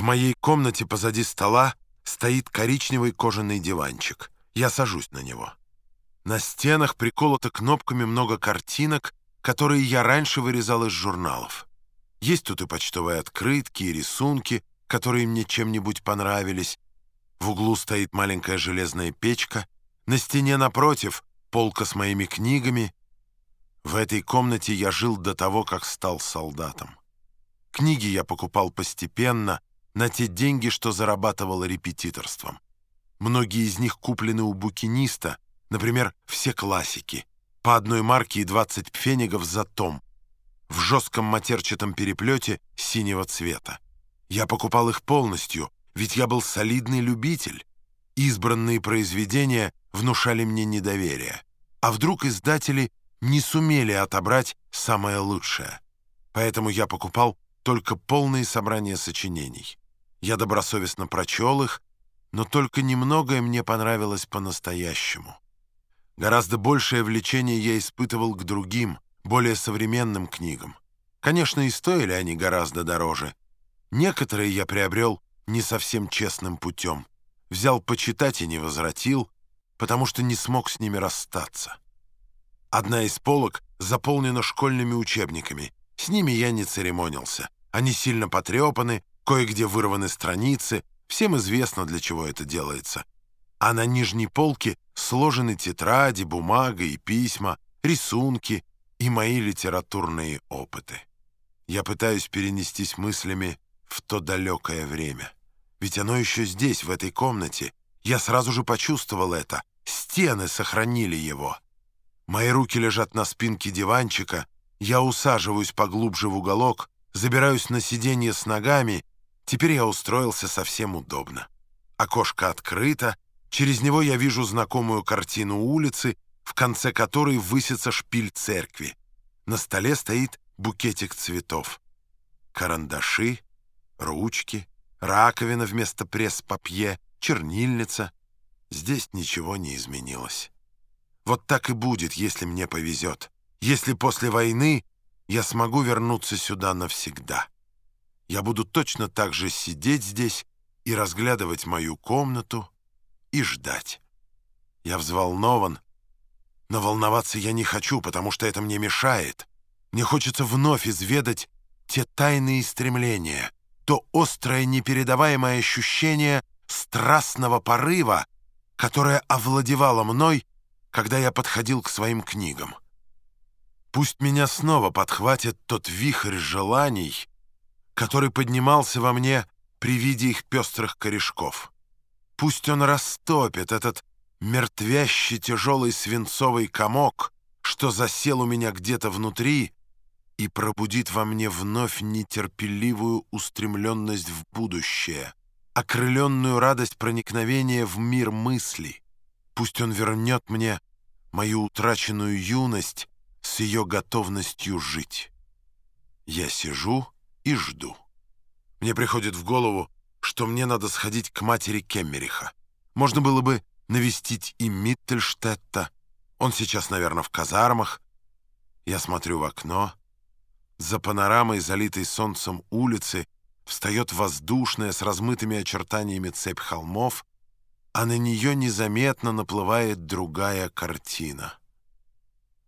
В моей комнате позади стола стоит коричневый кожаный диванчик. Я сажусь на него. На стенах приколото кнопками много картинок, которые я раньше вырезал из журналов. Есть тут и почтовые открытки, и рисунки, которые мне чем-нибудь понравились. В углу стоит маленькая железная печка. На стене напротив полка с моими книгами. В этой комнате я жил до того, как стал солдатом. Книги я покупал постепенно, на те деньги, что зарабатывал репетиторством. Многие из них куплены у букиниста, например, все классики, по одной марке и 20 пфенигов за том, в жестком матерчатом переплете синего цвета. Я покупал их полностью, ведь я был солидный любитель. Избранные произведения внушали мне недоверие. А вдруг издатели не сумели отобрать самое лучшее? Поэтому я покупал только полные собрания сочинений. Я добросовестно прочел их, но только немногое мне понравилось по-настоящему. Гораздо большее влечение я испытывал к другим, более современным книгам. Конечно, и стоили они гораздо дороже. Некоторые я приобрел не совсем честным путем. Взял почитать и не возвратил, потому что не смог с ними расстаться. Одна из полок заполнена школьными учебниками. С ними я не церемонился. Они сильно потрепаны, Кое-где вырваны страницы, всем известно, для чего это делается. А на нижней полке сложены тетради, бумага и письма, рисунки и мои литературные опыты. Я пытаюсь перенестись мыслями в то далекое время. Ведь оно еще здесь, в этой комнате. Я сразу же почувствовал это. Стены сохранили его. Мои руки лежат на спинке диванчика. Я усаживаюсь поглубже в уголок, забираюсь на сиденье с ногами Теперь я устроился совсем удобно. Окошко открыто, через него я вижу знакомую картину улицы, в конце которой высится шпиль церкви. На столе стоит букетик цветов. Карандаши, ручки, раковина вместо пресс-папье, чернильница. Здесь ничего не изменилось. Вот так и будет, если мне повезет. Если после войны я смогу вернуться сюда навсегда я буду точно так же сидеть здесь и разглядывать мою комнату и ждать. Я взволнован, но волноваться я не хочу, потому что это мне мешает. Мне хочется вновь изведать те тайные стремления, то острое непередаваемое ощущение страстного порыва, которое овладевало мной, когда я подходил к своим книгам. Пусть меня снова подхватит тот вихрь желаний, который поднимался во мне при виде их пестрых корешков. Пусть он растопит этот мертвящий тяжелый свинцовый комок, что засел у меня где-то внутри, и пробудит во мне вновь нетерпеливую устремленность в будущее, окрыленную радость проникновения в мир мысли. Пусть он вернет мне мою утраченную юность с ее готовностью жить. Я сижу и жду. Мне приходит в голову, что мне надо сходить к матери Кеммериха. Можно было бы навестить и Миттельштетта. Он сейчас, наверное, в казармах. Я смотрю в окно. За панорамой, залитой солнцем улицы, встает воздушная с размытыми очертаниями цепь холмов, а на нее незаметно наплывает другая картина.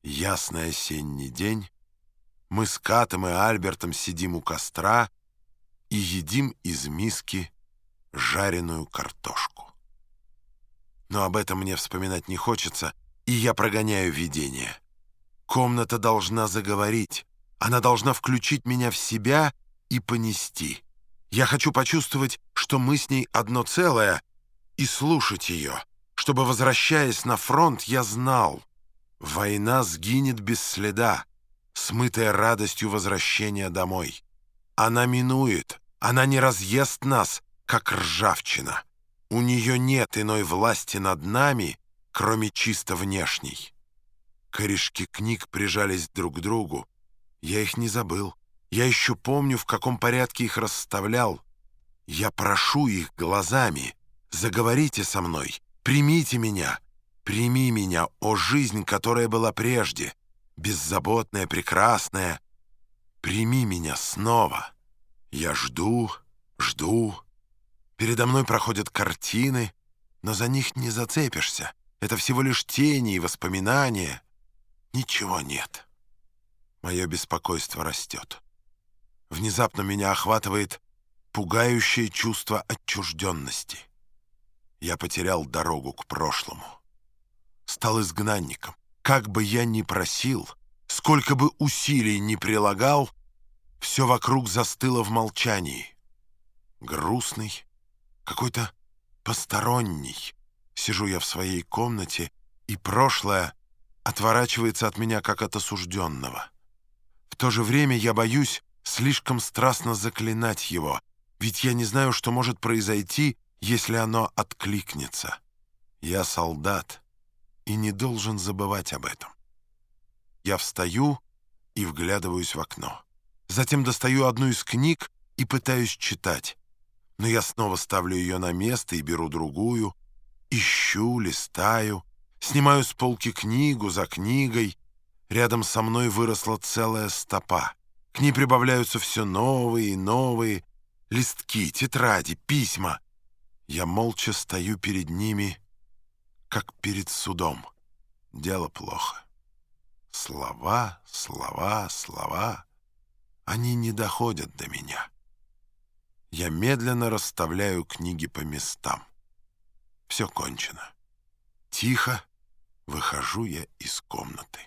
Ясный осенний день, мы с Катом и Альбертом сидим у костра и едим из миски жареную картошку. Но об этом мне вспоминать не хочется, и я прогоняю видение. Комната должна заговорить, она должна включить меня в себя и понести. Я хочу почувствовать, что мы с ней одно целое, и слушать ее, чтобы, возвращаясь на фронт, я знал, война сгинет без следа, смытая радостью возвращения домой. Она минует, она не разъест нас, как ржавчина. У нее нет иной власти над нами, кроме чисто внешней. Корешки книг прижались друг к другу. Я их не забыл. Я еще помню, в каком порядке их расставлял. Я прошу их глазами. Заговорите со мной. Примите меня. Прими меня, о жизнь, которая была прежде беззаботная, прекрасная, прими меня снова. Я жду, Жду. Передо мной проходят картины, но за них не зацепишься. Это всего лишь тени и воспоминания. Ничего нет. Мое беспокойство растет. Внезапно меня охватывает пугающее чувство отчужденности. Я потерял дорогу к прошлому. Стал изгнанником. Как бы я ни просил, сколько бы усилий ни прилагал, все вокруг застыло в молчании. Грустный, какой-то посторонний. Сижу я в своей комнате, и прошлое отворачивается от меня, как от осужденного. В то же время я боюсь слишком страстно заклинать его, ведь я не знаю, что может произойти, если оно откликнется. Я солдат и не должен забывать об этом. Я встаю и вглядываюсь в окно. Затем достаю одну из книг и пытаюсь читать. Но я снова ставлю ее на место и беру другую, ищу, листаю, снимаю с полки книгу за книгой. Рядом со мной выросла целая стопа. К ней прибавляются все новые и новые листки, тетради, письма. Я молча стою перед ними, как перед судом. Дело плохо. Слова, слова, слова. Они не доходят до меня. Я медленно расставляю книги по местам. Все кончено. Тихо выхожу я из комнаты.